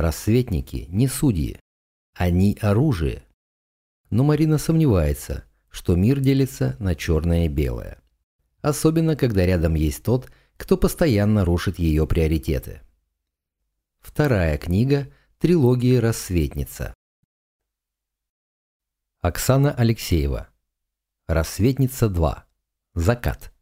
Рассветники не судьи. Они оружие. Но Марина сомневается, что мир делится на черное и белое. Особенно, когда рядом есть тот, кто постоянно рушит ее приоритеты. Вторая книга – трилогии «Рассветница». Оксана Алексеева. «Рассветница 2. Закат».